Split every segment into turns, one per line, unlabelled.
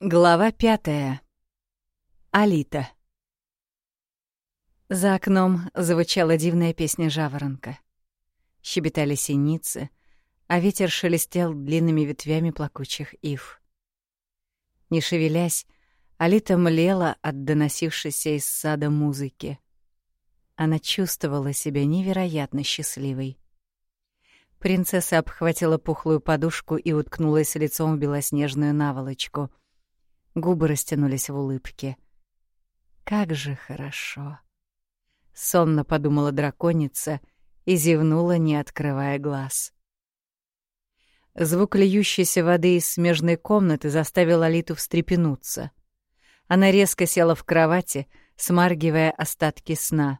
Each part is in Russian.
Глава пятая. Алита. За окном звучала дивная песня жаворонка. Щебетали синицы, а ветер шелестел длинными ветвями плакучих ив. Не шевелясь, Алита млела от доносившейся из сада музыки. Она чувствовала себя невероятно счастливой. Принцесса обхватила пухлую подушку и уткнулась лицом в белоснежную наволочку — Губы растянулись в улыбке. «Как же хорошо!» Сонно подумала драконица и зевнула, не открывая глаз. Звук льющейся воды из смежной комнаты заставил Алиту встрепенуться. Она резко села в кровати, смаргивая остатки сна.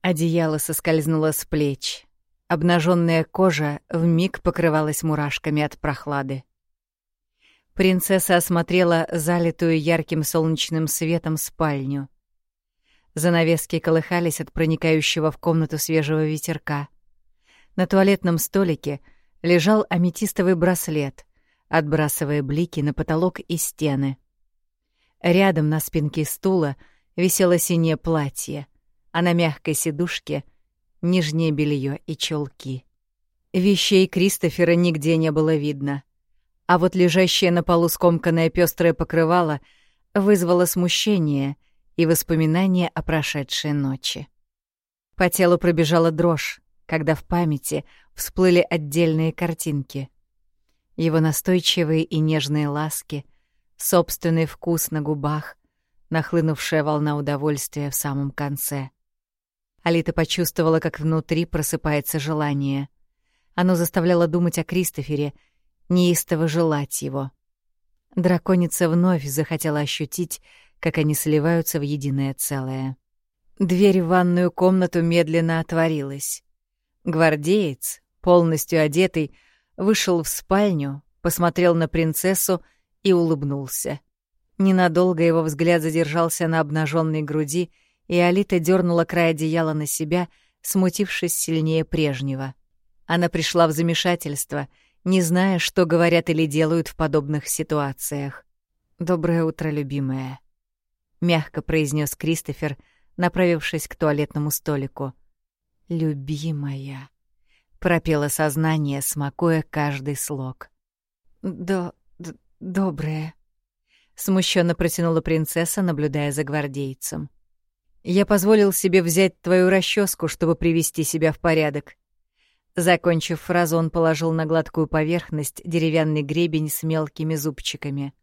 Одеяло соскользнуло с плеч. Обнаженная кожа вмиг покрывалась мурашками от прохлады. Принцесса осмотрела залитую ярким солнечным светом спальню. Занавески колыхались от проникающего в комнату свежего ветерка. На туалетном столике лежал аметистовый браслет, отбрасывая блики на потолок и стены. Рядом на спинке стула висело синее платье, а на мягкой сидушке — нижнее белье и чулки. Вещей Кристофера нигде не было видно а вот лежащее на полу скомканное пестрое покрывало вызвало смущение и воспоминания о прошедшей ночи. По телу пробежала дрожь, когда в памяти всплыли отдельные картинки. Его настойчивые и нежные ласки, собственный вкус на губах, нахлынувшая волна удовольствия в самом конце. Алита почувствовала, как внутри просыпается желание. Оно заставляло думать о Кристофере — неистово желать его. Драконица вновь захотела ощутить, как они сливаются в единое целое. Дверь в ванную комнату медленно отворилась. Гвардеец, полностью одетый, вышел в спальню, посмотрел на принцессу и улыбнулся. Ненадолго его взгляд задержался на обнаженной груди, и Алита дернула край одеяла на себя, смутившись сильнее прежнего. Она пришла в замешательство — не зная, что говорят или делают в подобных ситуациях. «Доброе утро, любимая», — мягко произнес Кристофер, направившись к туалетному столику. «Любимая», — пропело сознание, смакуя каждый слог. «До... доброе», — смущенно протянула принцесса, наблюдая за гвардейцем. «Я позволил себе взять твою расческу, чтобы привести себя в порядок. Закончив фразу, он положил на гладкую поверхность деревянный гребень с мелкими зубчиками.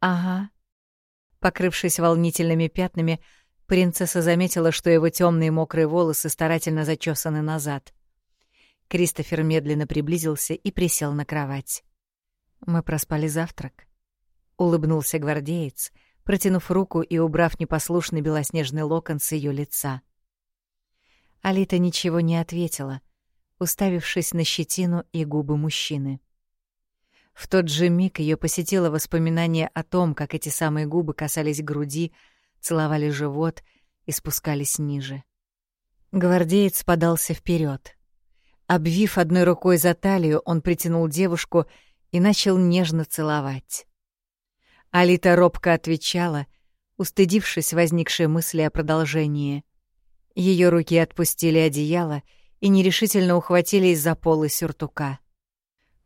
«Ага». Покрывшись волнительными пятнами, принцесса заметила, что его темные мокрые волосы старательно зачесаны назад. Кристофер медленно приблизился и присел на кровать. «Мы проспали завтрак», — улыбнулся гвардеец, протянув руку и убрав непослушный белоснежный локон с ее лица. Алита ничего не ответила, уставившись на щетину и губы мужчины. В тот же миг ее посетило воспоминание о том, как эти самые губы касались груди, целовали живот и спускались ниже. Гвардеец подался вперед. Обвив одной рукой за талию, он притянул девушку и начал нежно целовать. Алита робко отвечала, устыдившись возникшей мысли о продолжении. Ее руки отпустили одеяло — и нерешительно ухватились за полы сюртука.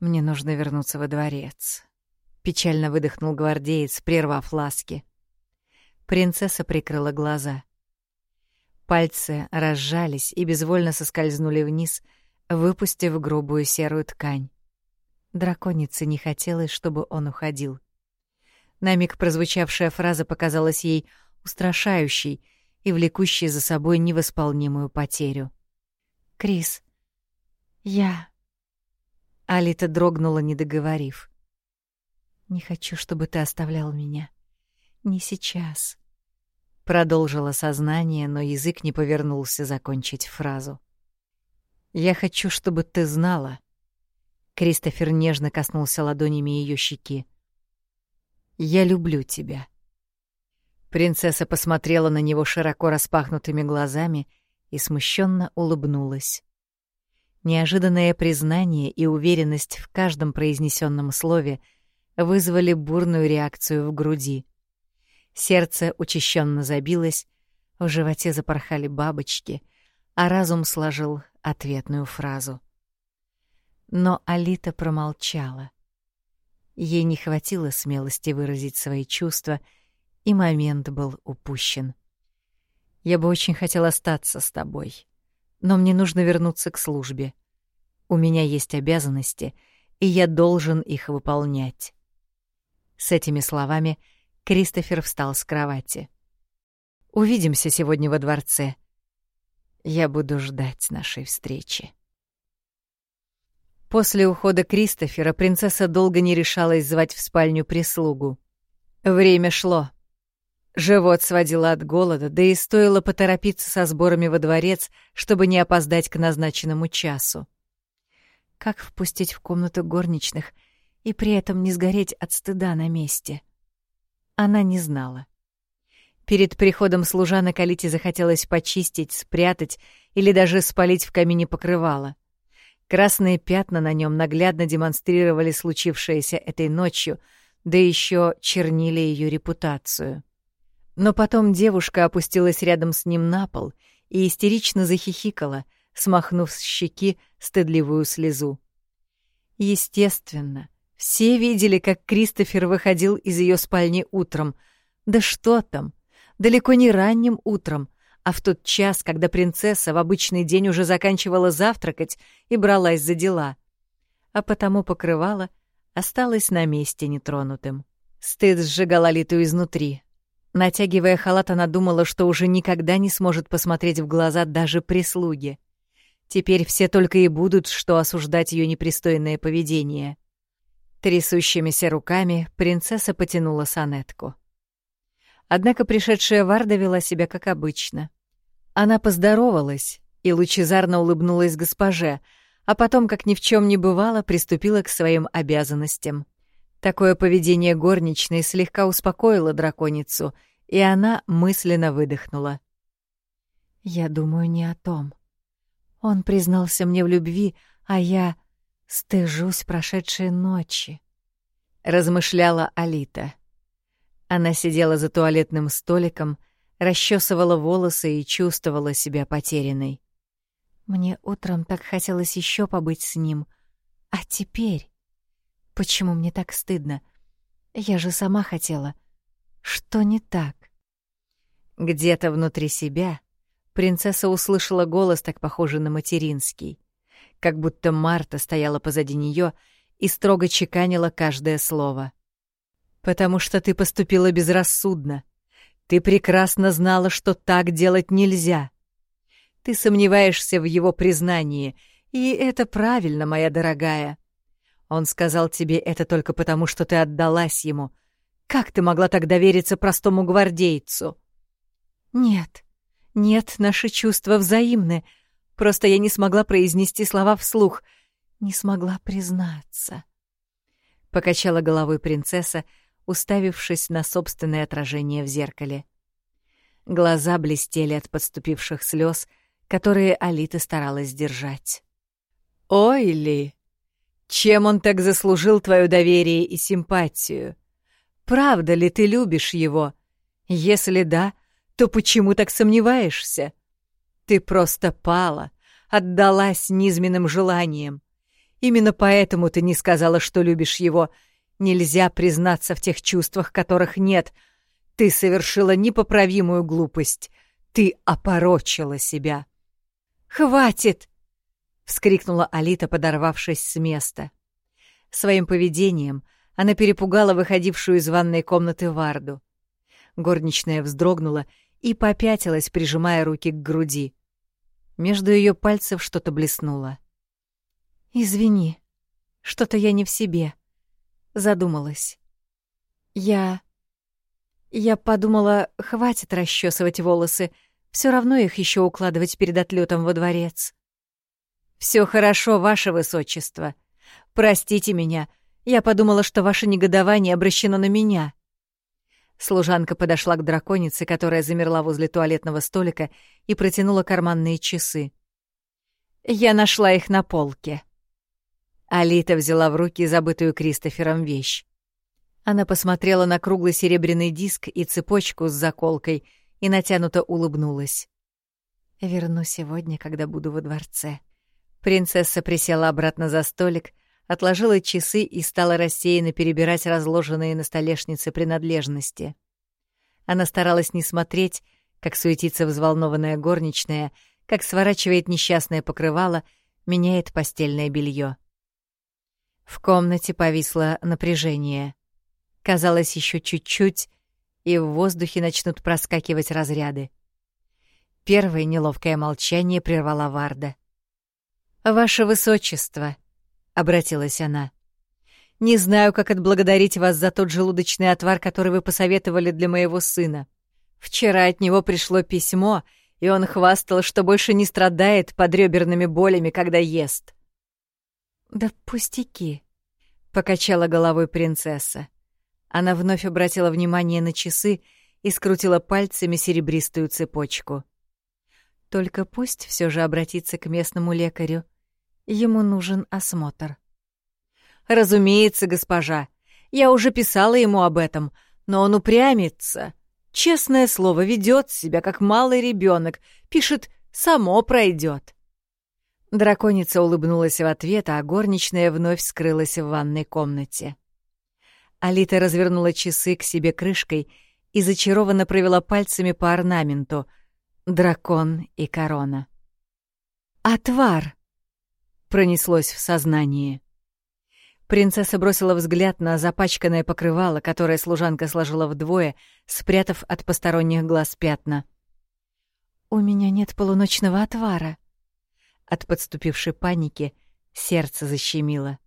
«Мне нужно вернуться во дворец», — печально выдохнул гвардеец, прервав ласки. Принцесса прикрыла глаза. Пальцы разжались и безвольно соскользнули вниз, выпустив грубую серую ткань. Драконице не хотелось, чтобы он уходил. На миг прозвучавшая фраза показалась ей устрашающей и влекущей за собой невосполнимую потерю. Крис, я...» Алита дрогнула, не договорив. «Не хочу, чтобы ты оставлял меня. Не сейчас». Продолжило сознание, но язык не повернулся закончить фразу. «Я хочу, чтобы ты знала...» Кристофер нежно коснулся ладонями ее щеки. «Я люблю тебя». Принцесса посмотрела на него широко распахнутыми глазами — и смущенно улыбнулась. Неожиданное признание и уверенность в каждом произнесенном слове вызвали бурную реакцию в груди. Сердце учащенно забилось, в животе запорхали бабочки, а разум сложил ответную фразу. Но Алита промолчала. Ей не хватило смелости выразить свои чувства, и момент был упущен. «Я бы очень хотел остаться с тобой, но мне нужно вернуться к службе. У меня есть обязанности, и я должен их выполнять». С этими словами Кристофер встал с кровати. «Увидимся сегодня во дворце. Я буду ждать нашей встречи». После ухода Кристофера принцесса долго не решалась звать в спальню прислугу. Время шло. Живот сводило от голода, да и стоило поторопиться со сборами во дворец, чтобы не опоздать к назначенному часу. Как впустить в комнату горничных — и при этом не сгореть от стыда на месте. Она не знала. Перед приходом служанок Алите захотелось почистить, спрятать или даже спалить в камине покрывало. Красные пятна на нем наглядно демонстрировали случившееся этой ночью, да еще чернили ее репутацию. Но потом девушка опустилась рядом с ним на пол и истерично захихикала, смахнув с щеки стыдливую слезу. Естественно, все видели, как Кристофер выходил из ее спальни утром. Да что там? Далеко не ранним утром, а в тот час, когда принцесса в обычный день уже заканчивала завтракать и бралась за дела. А потому покрывало осталось на месте нетронутым. Стыд сжигал Алиту изнутри. Натягивая халат, она думала, что уже никогда не сможет посмотреть в глаза даже прислуги. Теперь все только и будут, что осуждать ее непристойное поведение. Трясущимися руками принцесса потянула сонетку. Однако пришедшая Варда вела себя как обычно. Она поздоровалась и лучезарно улыбнулась госпоже, а потом, как ни в чем не бывало, приступила к своим обязанностям. Такое поведение горничной слегка успокоило драконицу, и она мысленно выдохнула. «Я думаю не о том. Он признался мне в любви, а я Стыжусь прошедшей ночи, размышляла Алита. Она сидела за туалетным столиком, расчесывала волосы и чувствовала себя потерянной. Мне утром так хотелось еще побыть с ним, а теперь почему мне так стыдно? Я же сама хотела. Что не так? Где-то внутри себя принцесса услышала голос, так похожий на материнский как будто Марта стояла позади нее и строго чеканила каждое слово. «Потому что ты поступила безрассудно. Ты прекрасно знала, что так делать нельзя. Ты сомневаешься в его признании, и это правильно, моя дорогая. Он сказал тебе это только потому, что ты отдалась ему. Как ты могла так довериться простому гвардейцу?» «Нет, нет, наши чувства взаимны», Просто я не смогла произнести слова вслух, не смогла признаться. Покачала головой принцесса, уставившись на собственное отражение в зеркале. Глаза блестели от подступивших слез, которые Алита старалась держать. «Ой ли! Чем он так заслужил твое доверие и симпатию? Правда ли ты любишь его? Если да, то почему так сомневаешься?» Ты просто пала, отдалась низменным желаниям. Именно поэтому ты не сказала, что любишь его. Нельзя признаться в тех чувствах, которых нет. Ты совершила непоправимую глупость. Ты опорочила себя. «Хватит!» — вскрикнула Алита, подорвавшись с места. Своим поведением она перепугала выходившую из ванной комнаты Варду. Горничная вздрогнула и попятилась, прижимая руки к груди. Между ее пальцев что-то блеснуло. «Извини, что-то я не в себе», — задумалась. «Я... я подумала, хватит расчесывать волосы, все равно их еще укладывать перед отлетом во дворец». Все хорошо, ваше высочество. Простите меня, я подумала, что ваше негодование обращено на меня». Служанка подошла к драконице, которая замерла возле туалетного столика, и протянула карманные часы. «Я нашла их на полке». Алита взяла в руки забытую Кристофером вещь. Она посмотрела на круглый серебряный диск и цепочку с заколкой и натянуто улыбнулась. «Верну сегодня, когда буду во дворце». Принцесса присела обратно за столик, отложила часы и стала рассеянно перебирать разложенные на столешнице принадлежности. Она старалась не смотреть, как суетится взволнованная горничная, как сворачивает несчастное покрывало, меняет постельное белье. В комнате повисло напряжение. Казалось, еще чуть-чуть, и в воздухе начнут проскакивать разряды. Первое неловкое молчание прервала Варда. «Ваше Высочество», — обратилась она, — «не знаю, как отблагодарить вас за тот желудочный отвар, который вы посоветовали для моего сына. Вчера от него пришло письмо, и он хвастал, что больше не страдает подрёберными болями, когда ест». «Да пустяки», — покачала головой принцесса. Она вновь обратила внимание на часы и скрутила пальцами серебристую цепочку. Только пусть все же обратится к местному лекарю. Ему нужен осмотр. «Разумеется, госпожа. Я уже писала ему об этом, но он упрямится. Честное слово, ведет себя как малый ребенок, пишет «само пройдет». Драконица улыбнулась в ответ, а горничная вновь скрылась в ванной комнате. Алита развернула часы к себе крышкой и зачарованно провела пальцами по орнаменту — дракон и корона. «Отвар!» — пронеслось в сознании. Принцесса бросила взгляд на запачканное покрывало, которое служанка сложила вдвое, спрятав от посторонних глаз пятна. «У меня нет полуночного отвара». От подступившей паники сердце защемило.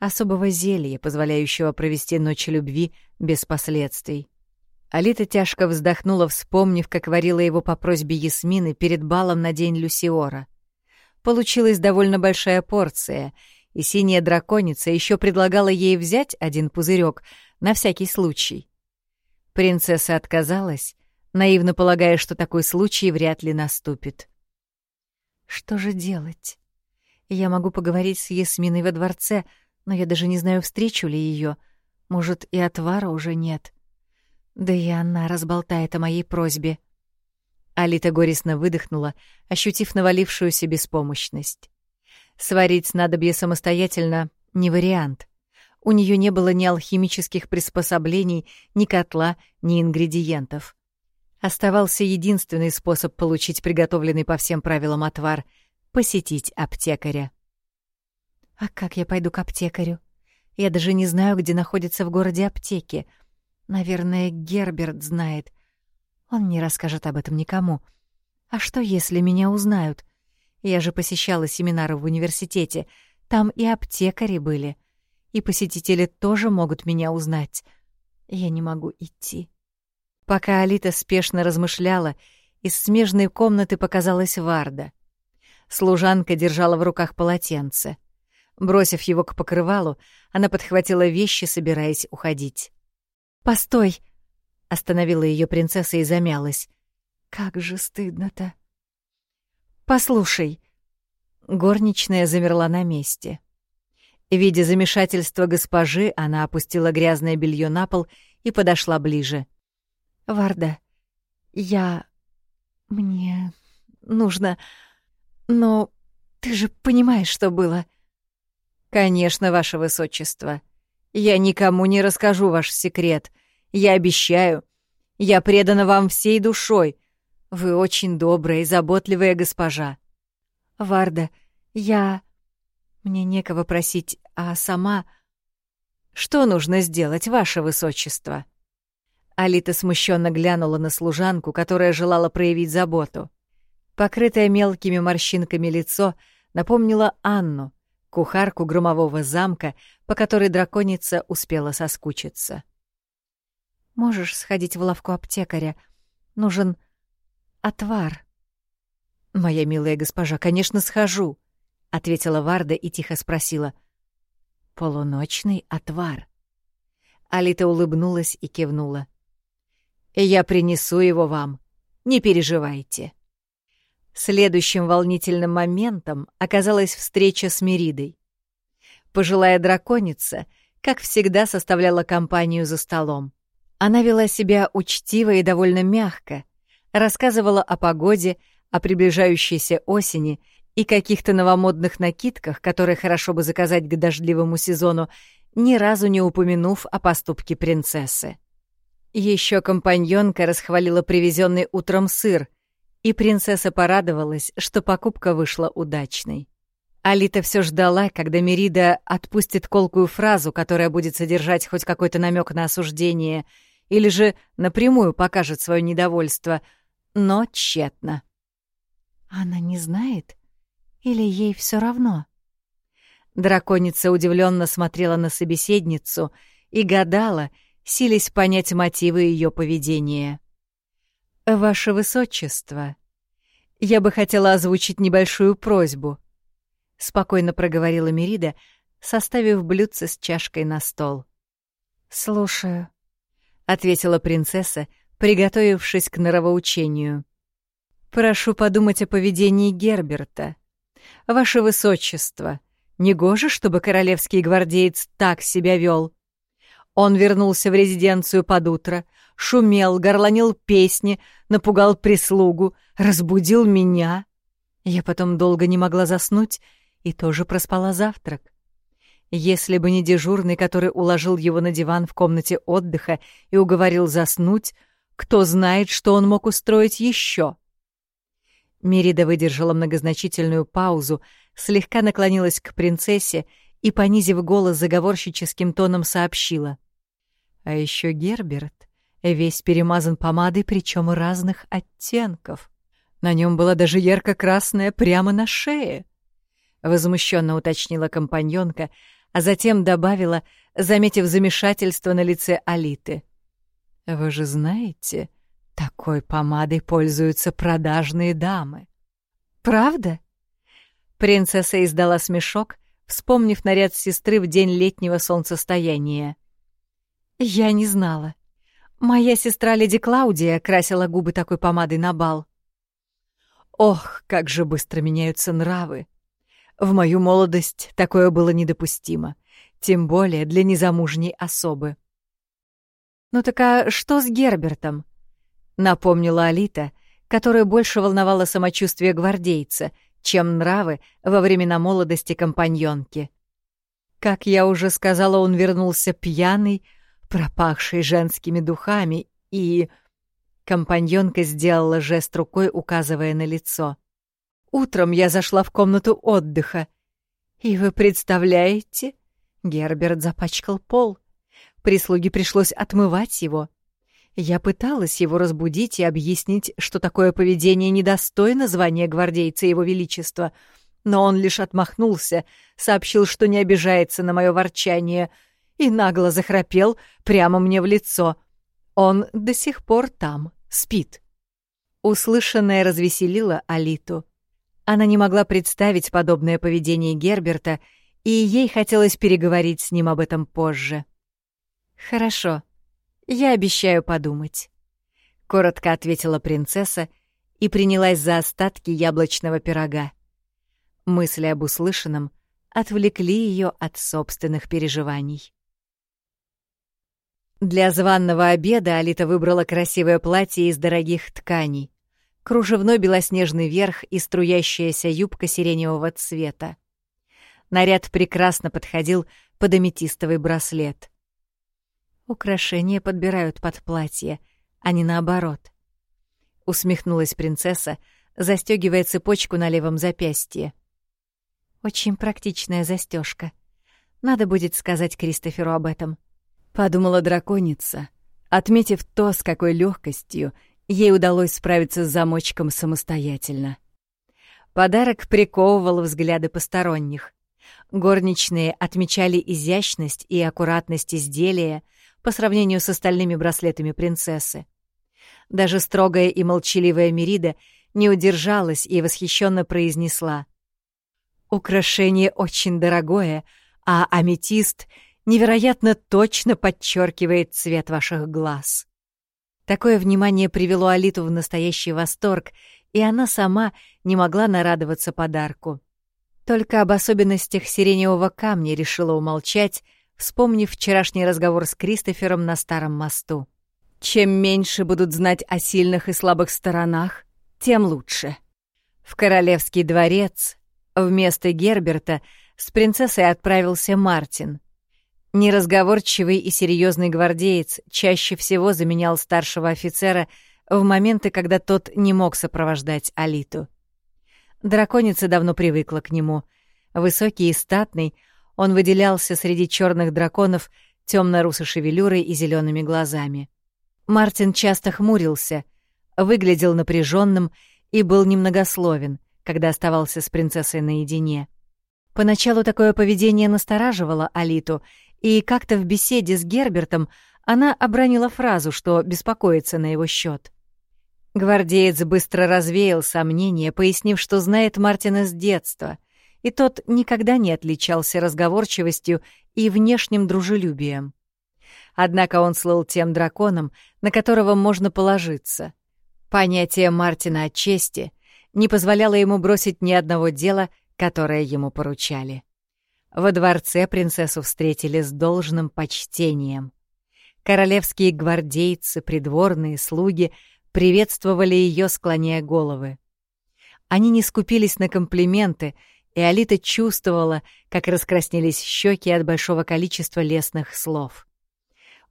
Особого зелья, позволяющего провести ночь любви без последствий. Алита тяжко вздохнула, вспомнив, как варила его по просьбе Ясмины перед балом на день Люсиора. Получилась довольно большая порция, и синяя драконица еще предлагала ей взять один пузырек на всякий случай. Принцесса отказалась, наивно полагая, что такой случай вряд ли наступит. Что же делать? Я могу поговорить с Ясминой во дворце, но я даже не знаю, встречу ли ее. Может, и отвара уже нет. Да и она разболтает о моей просьбе. Алита горестно выдохнула, ощутив навалившуюся беспомощность. Сварить снадобье самостоятельно — не вариант. У нее не было ни алхимических приспособлений, ни котла, ни ингредиентов. Оставался единственный способ получить приготовленный по всем правилам отвар — посетить аптекаря. «А как я пойду к аптекарю? Я даже не знаю, где находится в городе аптеки», Наверное, Герберт знает. Он не расскажет об этом никому. А что, если меня узнают? Я же посещала семинары в университете. Там и аптекари были. И посетители тоже могут меня узнать. Я не могу идти. Пока Алита спешно размышляла, из смежной комнаты показалась Варда. Служанка держала в руках полотенце. Бросив его к покрывалу, она подхватила вещи, собираясь уходить. «Постой!» — остановила ее принцесса и замялась. «Как же стыдно-то!» «Послушай!» Горничная замерла на месте. Видя замешательство госпожи, она опустила грязное белье на пол и подошла ближе. «Варда, я... мне... нужно... но ты же понимаешь, что было?» «Конечно, ваше высочество», я никому не расскажу ваш секрет. Я обещаю. Я предана вам всей душой. Вы очень добрая и заботливая госпожа. Варда, я... Мне некого просить, а сама... Что нужно сделать, ваше высочество?» Алита смущенно глянула на служанку, которая желала проявить заботу. Покрытое мелкими морщинками лицо напомнило Анну, кухарку громового замка, по которой драконица успела соскучиться. «Можешь сходить в лавку аптекаря? Нужен отвар». «Моя милая госпожа, конечно, схожу», — ответила Варда и тихо спросила. «Полуночный отвар». Алита улыбнулась и кивнула. «Я принесу его вам, не переживайте». Следующим волнительным моментом оказалась встреча с Меридой. Пожилая драконица, как всегда, составляла компанию за столом. Она вела себя учтиво и довольно мягко, рассказывала о погоде, о приближающейся осени и каких-то новомодных накидках, которые хорошо бы заказать к дождливому сезону, ни разу не упомянув о поступке принцессы. Еще компаньонка расхвалила привезенный утром сыр, и принцесса порадовалась, что покупка вышла удачной. Алита все ждала, когда Мерида отпустит колкую фразу, которая будет содержать хоть какой-то намек на осуждение, или же напрямую покажет свое недовольство, но тщетно.
Она не знает? Или ей все равно?
Драконица удивленно смотрела на собеседницу и гадала, силясь понять мотивы ее поведения. «Ваше Высочество, я бы хотела озвучить небольшую просьбу», — спокойно проговорила Мерида, составив блюдце с чашкой на стол.
«Слушаю», —
ответила принцесса, приготовившись к норовоучению. «Прошу подумать о поведении Герберта. Ваше Высочество, негоже, чтобы королевский гвардеец так себя вел. Он вернулся в резиденцию под утро, шумел, горланил песни, напугал прислугу, разбудил меня. Я потом долго не могла заснуть и тоже проспала завтрак. Если бы не дежурный, который уложил его на диван в комнате отдыха и уговорил заснуть, кто знает, что он мог устроить еще. Мерида выдержала многозначительную паузу, слегка наклонилась к принцессе и, понизив голос заговорщическим тоном, сообщила. А еще Герберт весь перемазан помадой, причем разных оттенков. На нем была даже ярко-красная прямо на шее. Возмущенно уточнила компаньонка, а затем добавила, заметив замешательство на лице Алиты. «Вы же знаете, такой помадой пользуются продажные дамы».
«Правда?»
Принцесса издала смешок, вспомнив наряд сестры в день летнего солнцестояния.
«Я не знала. Моя сестра леди Клаудия красила губы такой помадой на бал».
«Ох, как же быстро меняются нравы! В мою молодость такое было недопустимо, тем более для незамужней особы».
«Ну так а что с Гербертом?»
— напомнила Алита, которая больше волновала самочувствие гвардейца, чем нравы во времена молодости компаньонки. Как я уже сказала, он вернулся пьяный, пропахший женскими духами, и... Компаньонка сделала жест рукой, указывая на лицо. Утром я зашла в комнату отдыха. И вы представляете? Герберт запачкал пол. Прислуге пришлось отмывать его. Я пыталась его разбудить и объяснить, что такое поведение недостойно звания гвардейца Его Величества, но он лишь отмахнулся, сообщил, что не обижается на мое ворчание — и нагло захрапел прямо мне в лицо. Он до сих пор там, спит. Услышанное развеселило Алиту. Она не могла представить подобное поведение Герберта, и ей хотелось переговорить с ним об этом позже. «Хорошо, я обещаю подумать», — коротко ответила принцесса и принялась за остатки яблочного пирога. Мысли об услышанном отвлекли ее от собственных переживаний. Для званного обеда Алита выбрала красивое платье из дорогих тканей, кружевной белоснежный верх и струящаяся юбка сиреневого цвета. Наряд прекрасно подходил под аметистовый браслет. Украшения подбирают под платье, а не наоборот. Усмехнулась принцесса, застегивая цепочку на левом запястье. Очень практичная застежка. Надо будет сказать Кристоферу об этом подумала драконица, отметив то, с какой легкостью ей удалось справиться с замочком самостоятельно. Подарок приковывал взгляды посторонних. Горничные отмечали изящность и аккуратность изделия по сравнению с остальными браслетами принцессы. Даже строгая и молчаливая Мерида не удержалась и восхищенно произнесла. «Украшение очень дорогое, а аметист невероятно точно подчеркивает цвет ваших глаз. Такое внимание привело Алиту в настоящий восторг, и она сама не могла нарадоваться подарку. Только об особенностях сиреневого камня решила умолчать, вспомнив вчерашний разговор с Кристофером на Старом мосту. Чем меньше будут знать о сильных и слабых сторонах, тем лучше. В королевский дворец вместо Герберта с принцессой отправился Мартин. Неразговорчивый и серьезный гвардеец чаще всего заменял старшего офицера в моменты, когда тот не мог сопровождать Алиту. Драконица давно привыкла к нему. Высокий и статный, он выделялся среди черных драконов темно-русой шевелюрой и зелеными глазами. Мартин часто хмурился, выглядел напряженным и был немногословен, когда оставался с принцессой наедине. Поначалу такое поведение настораживало Алиту, и как-то в беседе с Гербертом она обронила фразу, что беспокоится на его счет. Гвардеец быстро развеял сомнения, пояснив, что знает Мартина с детства, и тот никогда не отличался разговорчивостью и внешним дружелюбием. Однако он слыл тем драконом, на которого можно положиться. Понятие Мартина о чести не позволяло ему бросить ни одного дела, которое ему поручали. Во дворце принцессу встретили с должным почтением. Королевские гвардейцы, придворные, слуги — приветствовали ее, склоняя головы. Они не скупились на комплименты, и Алита чувствовала, как раскраснелись щеки от большого количества лестных слов.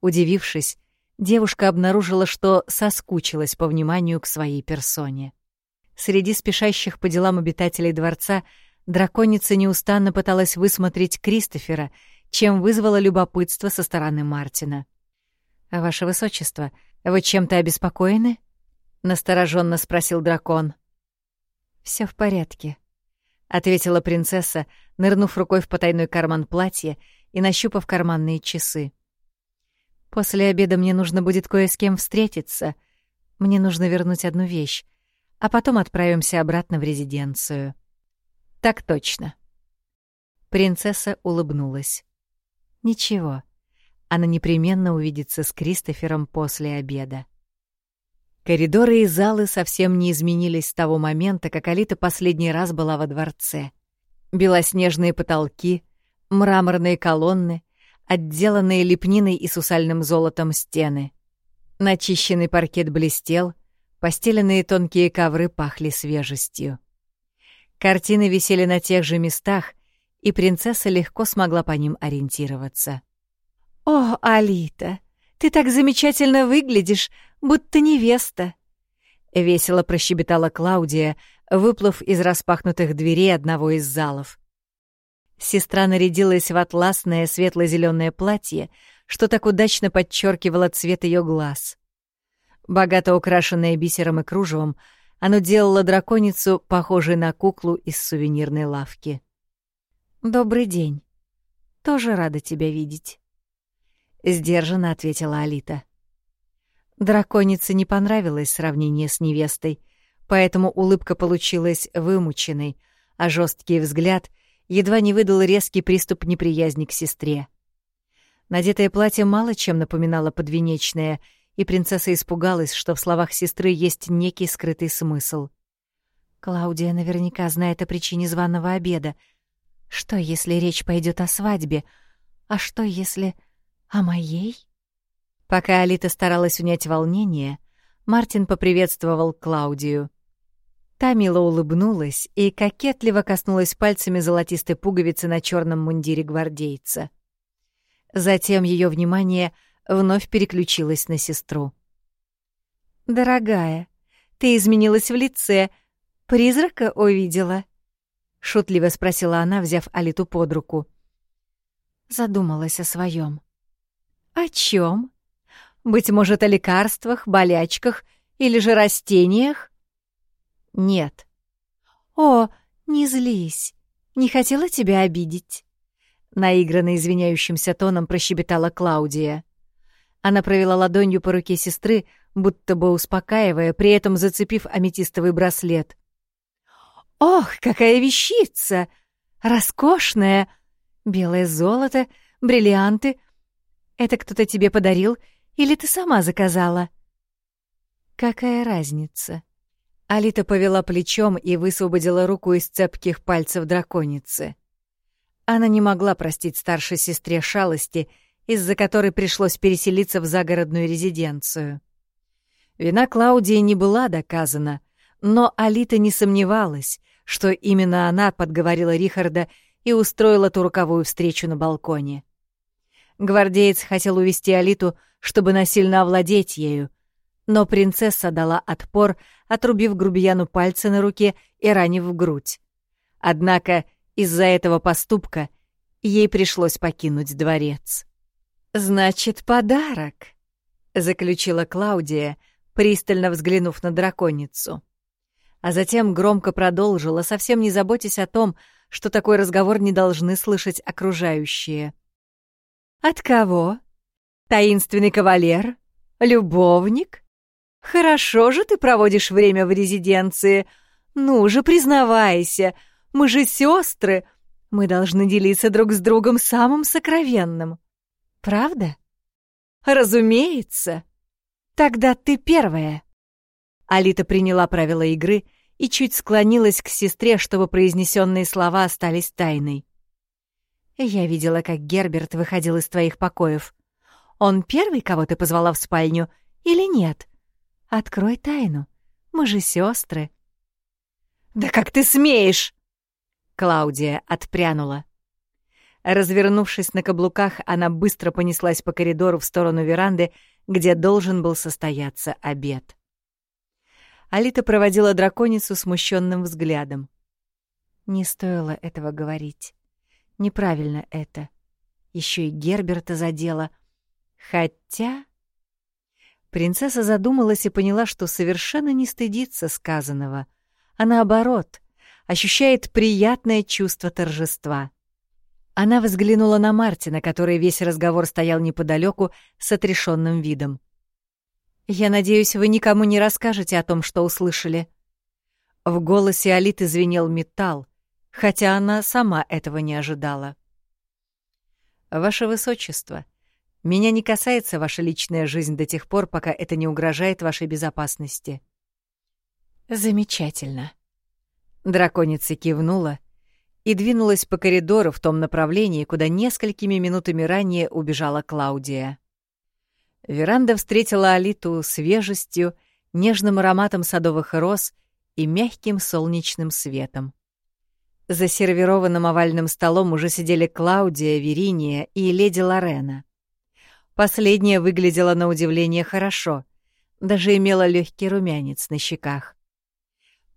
Удивившись, девушка обнаружила, что соскучилась по вниманию к своей персоне. Среди спешащих по делам обитателей дворца драконица неустанно пыталась высмотреть Кристофера, чем вызвала любопытство со стороны Мартина. «Ваше Высочество, вы чем-то обеспокоены?» настороженно спросил дракон. Все в порядке, ответила принцесса, нырнув рукой в потайной карман платья и нащупав карманные часы. После обеда мне нужно будет кое с кем встретиться. Мне нужно вернуть одну вещь, а потом отправимся обратно в резиденцию. Так точно. Принцесса улыбнулась. Ничего. Она непременно увидится с Кристофером после обеда. Коридоры и залы совсем не изменились с того момента, как Алита последний раз была во дворце. Белоснежные потолки, мраморные колонны, отделанные лепниной и сусальным золотом стены. Начищенный паркет блестел, постеленные тонкие ковры пахли свежестью. Картины висели на тех же местах, и принцесса легко смогла по ним ориентироваться. «О, Алита, ты так замечательно выглядишь, будто невеста!» — весело прощебетала Клаудия, выплыв из распахнутых дверей одного из залов. Сестра нарядилась в атласное светло-зеленое платье, что так удачно подчеркивало цвет ее глаз. Богато украшенное бисером и кружевом, оно делало драконицу похожей на куклу из сувенирной лавки. «Добрый день. Тоже рада тебя видеть», — сдержанно ответила Алита. Драконице не понравилось сравнение с невестой, поэтому улыбка получилась вымученной, а жесткий взгляд едва не выдал резкий приступ неприязни к сестре. Надетое платье мало чем напоминало подвенечное, и принцесса испугалась, что в словах сестры есть некий скрытый смысл. Клаудия наверняка знает о причине званого обеда. Что, если речь пойдет о свадьбе? А что, если о моей? Пока Алита старалась унять волнение, Мартин поприветствовал Клаудию. Та мило улыбнулась и кокетливо коснулась пальцами золотистой пуговицы на черном мундире гвардейца. Затем ее внимание вновь переключилось на сестру. «Дорогая, ты изменилась в лице. Призрака увидела?» — шутливо спросила она, взяв Алиту под руку. Задумалась о своем. «О чем? Быть может, о лекарствах, болячках или же растениях? Нет. О, не злись. Не хотела тебя обидеть. Наигранно извиняющимся тоном прощебетала Клаудия. Она провела ладонью по руке сестры, будто бы успокаивая, при этом зацепив аметистовый браслет. «Ох, какая вещица! Роскошная! Белое золото, бриллианты. Это кто-то тебе подарил или ты сама заказала?» «Какая разница?» Алита повела плечом и высвободила руку из цепких пальцев драконицы. Она не могла простить старшей сестре шалости, из-за которой пришлось переселиться в загородную резиденцию. Вина Клаудии не была доказана, но Алита не сомневалась, что именно она подговорила Рихарда и устроила ту роковую встречу на балконе. Гвардеец хотел увести Алиту, чтобы насильно овладеть ею, но принцесса дала отпор, отрубив грубияну пальцы на руке и ранив в грудь. Однако из-за этого поступка ей пришлось покинуть дворец. «Значит, подарок», — заключила Клаудия, пристально взглянув на драконицу. А затем громко продолжила, совсем не заботясь о том, что такой разговор не должны слышать окружающие. «От кого? Таинственный кавалер? Любовник? Хорошо же ты проводишь время в резиденции. Ну же, признавайся, мы же сестры. Мы должны делиться друг с другом самым сокровенным. Правда? Разумеется. Тогда ты первая. Алита приняла правила игры и чуть склонилась к сестре, чтобы произнесенные слова остались тайной. Я видела, как Герберт выходил из твоих покоев. Он первый, кого ты позвала в спальню, или нет? Открой тайну. Мы же сестры. Да как ты смеешь? Клаудия отпрянула. Развернувшись на каблуках, она быстро понеслась по коридору в сторону веранды, где должен был состояться обед. Алита проводила драконицу смущенным взглядом. Не стоило этого говорить. Неправильно это. Еще и Герберта задела. Хотя... Принцесса задумалась и поняла, что совершенно не стыдится сказанного, а наоборот, ощущает приятное чувство торжества. Она взглянула на Мартина, который весь разговор стоял неподалеку с отрешенным видом. «Я надеюсь, вы никому не расскажете о том, что услышали». В голосе Алиты звенел металл, хотя она сама этого не ожидала. «Ваше Высочество», меня не касается ваша личная жизнь до тех пор, пока это не угрожает вашей безопасности». «Замечательно». Драконица кивнула и двинулась по коридору в том направлении, куда несколькими минутами ранее убежала Клаудия. Веранда встретила Алиту свежестью, нежным ароматом садовых роз и мягким солнечным светом. За сервированным овальным столом уже сидели Клаудия, Вериния и леди Лорена. Последняя выглядела на удивление хорошо, даже имела легкий румянец на щеках.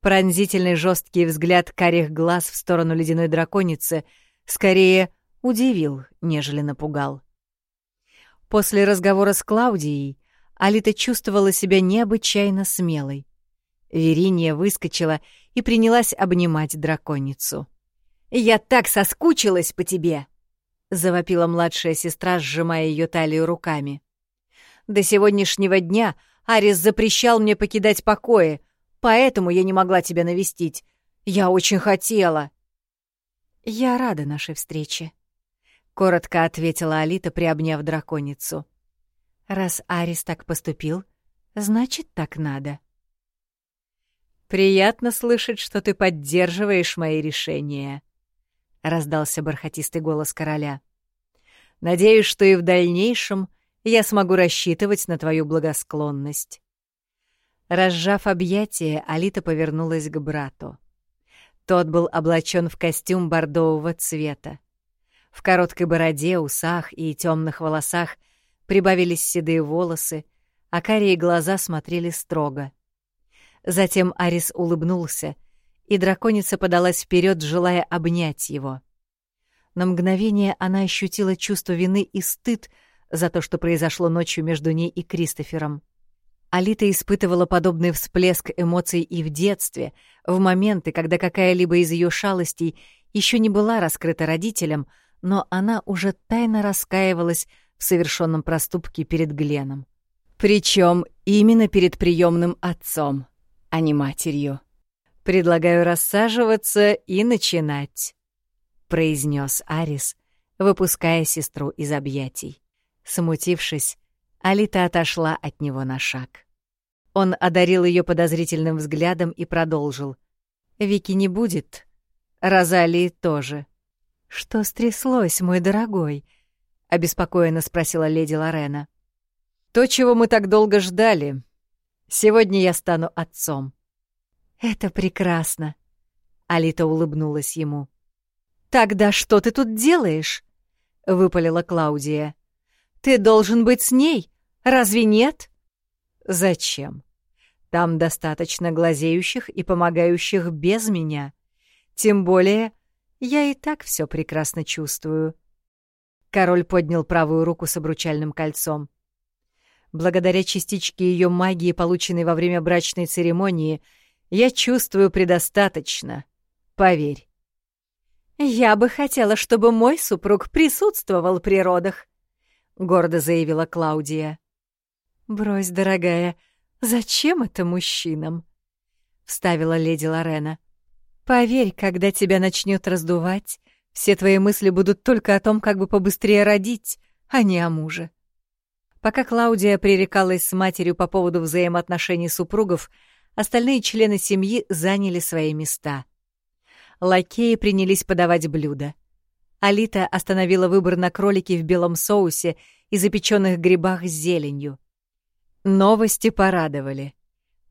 Пронзительный жесткий взгляд карих глаз в сторону ледяной драконицы скорее удивил, нежели напугал. После разговора с Клаудией Алита чувствовала себя необычайно смелой. Вериния выскочила и принялась обнимать драконицу. «Я так соскучилась по тебе!» — завопила младшая сестра, сжимая ее талию руками. «До сегодняшнего дня Арис запрещал мне покидать покои, поэтому я не могла тебя навестить. Я очень хотела». «Я рада нашей встрече», — коротко ответила Алита, приобняв драконицу. «Раз Арис так поступил, значит, так надо». «Приятно слышать, что ты поддерживаешь мои решения», — раздался бархатистый голос короля. «Надеюсь, что и в дальнейшем я смогу рассчитывать на твою благосклонность». Разжав объятия, Алита повернулась к брату. Тот был облачен в костюм бордового цвета. В короткой бороде, усах и темных волосах прибавились седые волосы, а карие глаза смотрели строго. Затем Арис улыбнулся — и драконица подалась вперед, желая обнять его. На мгновение она ощутила чувство вины и стыд за то, что произошло ночью между ней и Кристофером. Алита испытывала подобный всплеск эмоций и в детстве, в моменты, когда какая-либо из ее шалостей еще не была раскрыта родителям, но она уже тайно раскаивалась в совершенном проступке перед Гленом. Причем именно перед приемным отцом, а не матерью. Предлагаю рассаживаться и начинать», — произнес Арис, выпуская сестру из объятий. Смутившись, Алита отошла от него на шаг. Он одарил ее подозрительным взглядом и продолжил. «Вики не будет. Розалии тоже.
«Что стряслось, мой дорогой?» — обеспокоенно спросила леди Лорена.
«То, чего мы так долго ждали. Сегодня я стану отцом».
«Это прекрасно», — Алита улыбнулась ему. «Тогда что ты тут делаешь?» — выпалила Клаудия. «Ты должен быть с ней, разве нет?»
«Зачем? Там достаточно глазеющих и помогающих без меня. Тем более я и так все прекрасно чувствую». Король поднял правую руку с обручальным кольцом. Благодаря частичке ее магии, полученной во время брачной церемонии, я чувствую предостаточно. Поверь.
«Я бы хотела, чтобы мой супруг присутствовал при родах», — гордо заявила Клаудия. «Брось, дорогая, зачем это мужчинам?» — вставила леди Лорена. «Поверь, когда тебя начнет раздувать, все твои мысли будут только о том, как бы побыстрее родить, а не о муже». Пока Клаудия пререкалась с матерью по поводу взаимоотношений супругов, остальные члены семьи заняли свои места — лакеи принялись подавать блюда. Алита остановила выбор на кролике в белом соусе и запеченных грибах с зеленью. Новости порадовали.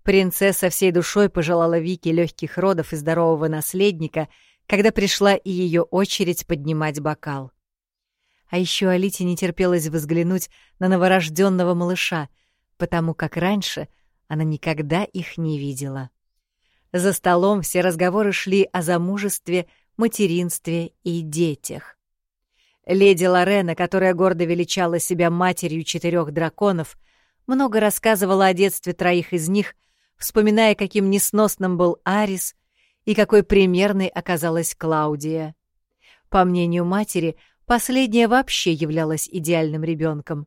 Принцесса всей душой пожелала Вике легких родов и здорового наследника, когда пришла и ее очередь поднимать бокал. А еще Алите не терпелось взглянуть на новорожденного малыша, потому как раньше она никогда их не видела. За столом все разговоры шли о замужестве, материнстве и детях. Леди Лорена, которая гордо величала себя матерью четырех драконов, много рассказывала о детстве троих из них, вспоминая, каким несносным был Арис и какой примерной оказалась Клаудия. По мнению матери, последняя вообще являлась идеальным ребенком.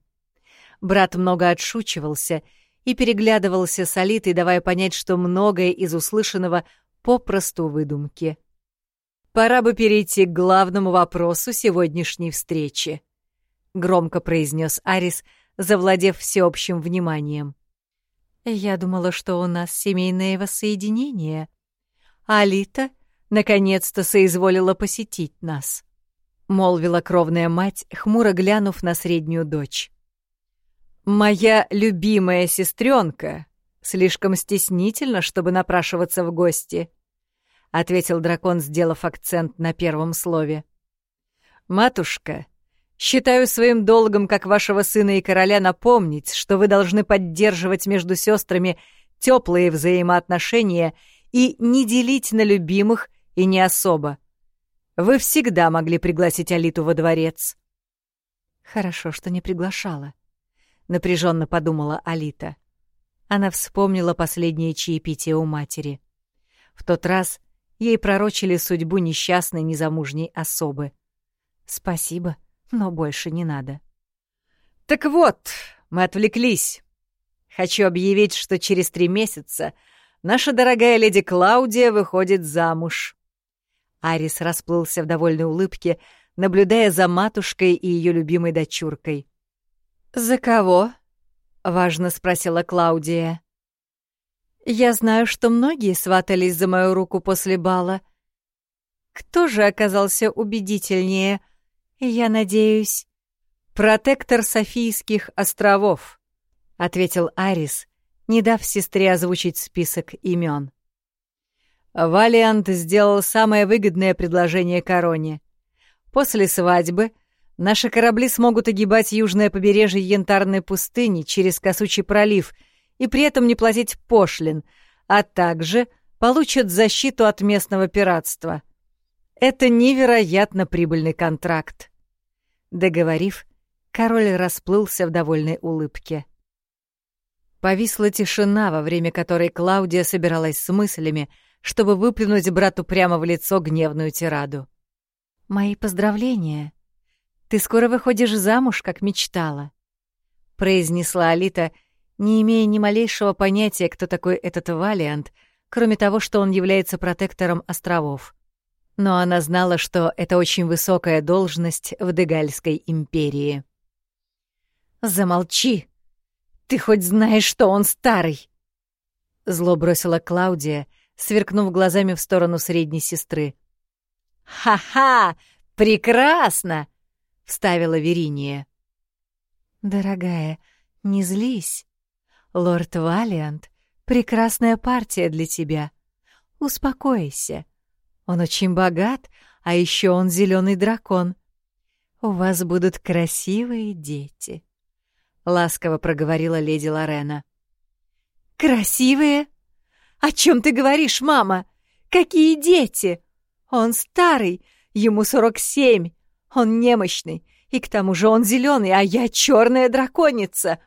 Брат много отшучивался — и переглядывался с Алитой, давая понять, что многое из услышанного попросту выдумки. «Пора бы перейти к главному вопросу сегодняшней встречи», — громко произнес Арис, завладев всеобщим вниманием. «Я думала, что у нас семейное воссоединение. Алита наконец-то соизволила посетить нас», — молвила кровная мать, хмуро глянув на среднюю дочь.
«Моя любимая сестренка слишком стеснительно, чтобы напрашиваться в гости», — ответил дракон, сделав акцент на первом слове. «Матушка, считаю своим долгом, как вашего сына и короля, напомнить, что вы должны поддерживать между сестрами теплые взаимоотношения и не делить на любимых и не особо. Вы всегда могли пригласить Алиту во дворец».
«Хорошо, что не приглашала», напряженно подумала Алита. Она вспомнила последнее чаепитие у матери. В тот раз ей пророчили судьбу несчастной незамужней особы. Спасибо, но больше не надо.
Так вот, мы отвлеклись. Хочу объявить, что через три месяца наша дорогая леди Клаудия выходит замуж. Арис расплылся в довольной улыбке, наблюдая за матушкой и ее любимой дочуркой.
«За кого?» — важно спросила Клаудия. «Я знаю, что многие сватались за мою руку после бала. Кто же оказался убедительнее? Я надеюсь...»
«Протектор Софийских островов», — ответил Арис, не дав сестре озвучить список имен. Валиант сделал самое выгодное предложение короне. После свадьбы Наши корабли смогут огибать южное побережье Янтарной пустыни через Косучий пролив и при этом не платить пошлин, а также получат защиту от местного пиратства. Это невероятно прибыльный контракт. Договорив, король расплылся в довольной улыбке. Повисла тишина, во время которой Клаудия собиралась с мыслями, чтобы выплюнуть брату прямо в лицо гневную тираду.
«Мои поздравления», ты скоро выходишь замуж, как мечтала», — произнесла Алита, не имея ни малейшего понятия, кто такой этот Валиант, кроме того, что он является протектором островов. Но она знала, что это очень высокая должность в Дегальской империи. «Замолчи! Ты хоть знаешь, что он старый!»
Зло бросила Клаудия, сверкнув глазами в сторону средней сестры.
«Ха-ха! Прекрасно!» — вставила Вериния.
«Дорогая, не злись. Лорд Валиант — прекрасная партия для тебя. Успокойся. Он очень богат, а еще он зеленый дракон. У вас будут красивые дети», — ласково проговорила леди Лорена.
«Красивые? О чем ты говоришь, мама? Какие дети? Он старый, ему сорок семь, он немощный, и к тому же он зеленый, а я черная драконица.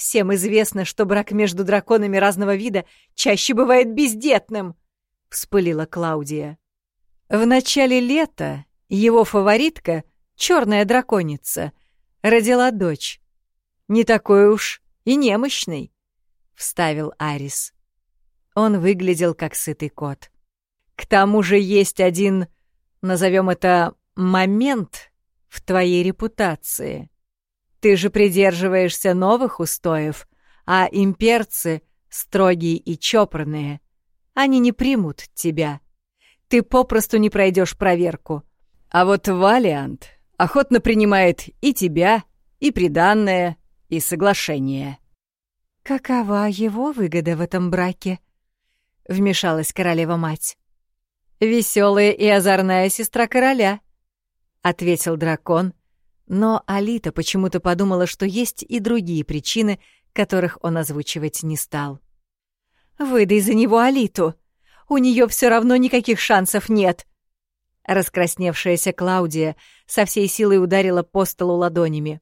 Всем известно, что брак между драконами разного вида чаще бывает бездетным», — вспылила Клаудия.
В начале лета его фаворитка, черная драконица, родила дочь. Не такой уж и немощный вставил Арис. Он выглядел как сытый кот. К тому же есть один, назовем это, момент в твоей репутации. Ты же придерживаешься новых устоев, а имперцы строгие и чопорные. Они не примут тебя. Ты попросту не пройдешь проверку. А вот Валиант охотно принимает и тебя, и приданное, и соглашение.
«Какова его выгода в этом браке?» — вмешалась королева-мать.
«Веселая и озорная сестра короля», — ответил дракон, но Алита почему-то подумала, что есть и другие причины, которых он озвучивать не стал.
«Выдай за него Алиту. У нее все равно никаких шансов нет».
Раскрасневшаяся Клаудия со всей силой ударила по столу ладонями.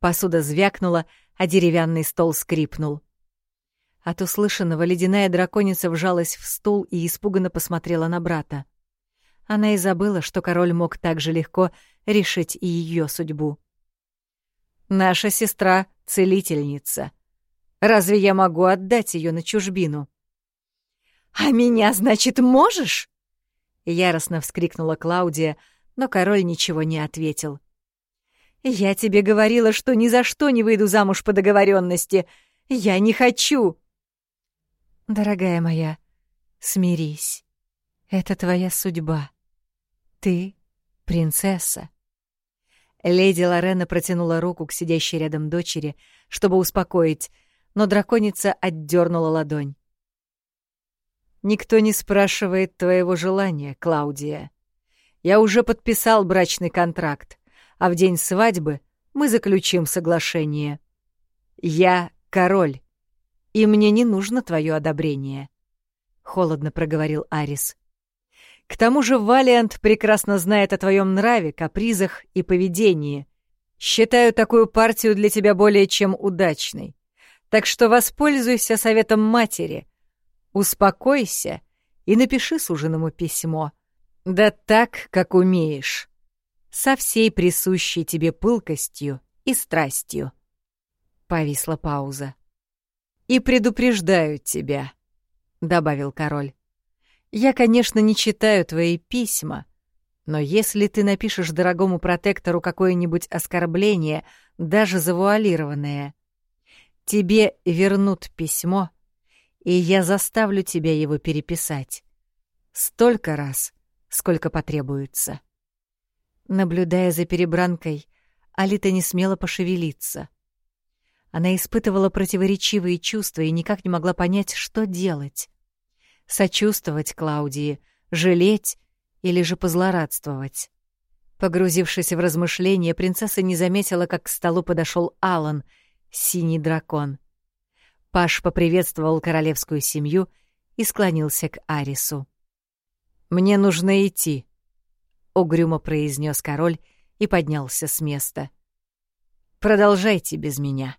Посуда звякнула, а деревянный стол скрипнул. От услышанного ледяная драконица вжалась в стул и испуганно посмотрела на брата. Она и забыла, что король мог так же легко решить и ее судьбу. «Наша сестра — целительница. Разве я могу отдать ее на чужбину?»
«А меня, значит, можешь?»
Яростно вскрикнула Клаудия, но король ничего не ответил.
«Я тебе говорила, что ни за что не выйду замуж по договоренности. Я не хочу!»
«Дорогая моя, смирись. Это твоя судьба. Ты — принцесса». Леди Лорена протянула руку к сидящей рядом дочери, чтобы успокоить, но драконица отдернула ладонь. «Никто не спрашивает твоего желания, Клаудия. Я уже подписал брачный контракт а в день свадьбы мы заключим соглашение. Я король, и мне не нужно твое одобрение», — холодно проговорил Арис. «К тому же Валиант прекрасно знает о твоем нраве, капризах и поведении. Считаю такую партию для тебя более чем удачной. Так что воспользуйся советом матери. Успокойся и напиши суженому письмо. Да так, как умеешь со всей присущей тебе пылкостью и страстью. Повисла пауза. «И предупреждаю тебя», — добавил король. «Я, конечно, не читаю твои письма, но если ты напишешь дорогому протектору какое-нибудь оскорбление, даже завуалированное, тебе вернут письмо, и я заставлю тебя его переписать. Столько раз, сколько потребуется». Наблюдая за перебранкой, Алита не смела пошевелиться. Она испытывала противоречивые чувства и никак не могла понять, что делать. Сочувствовать Клаудии, жалеть или же позлорадствовать. Погрузившись в размышления, принцесса не заметила, как к столу подошел Алан, синий дракон. Паш поприветствовал королевскую семью и склонился к Арису. «Мне нужно идти», угрюмо произнес король и поднялся с места. Продолжайте без меня.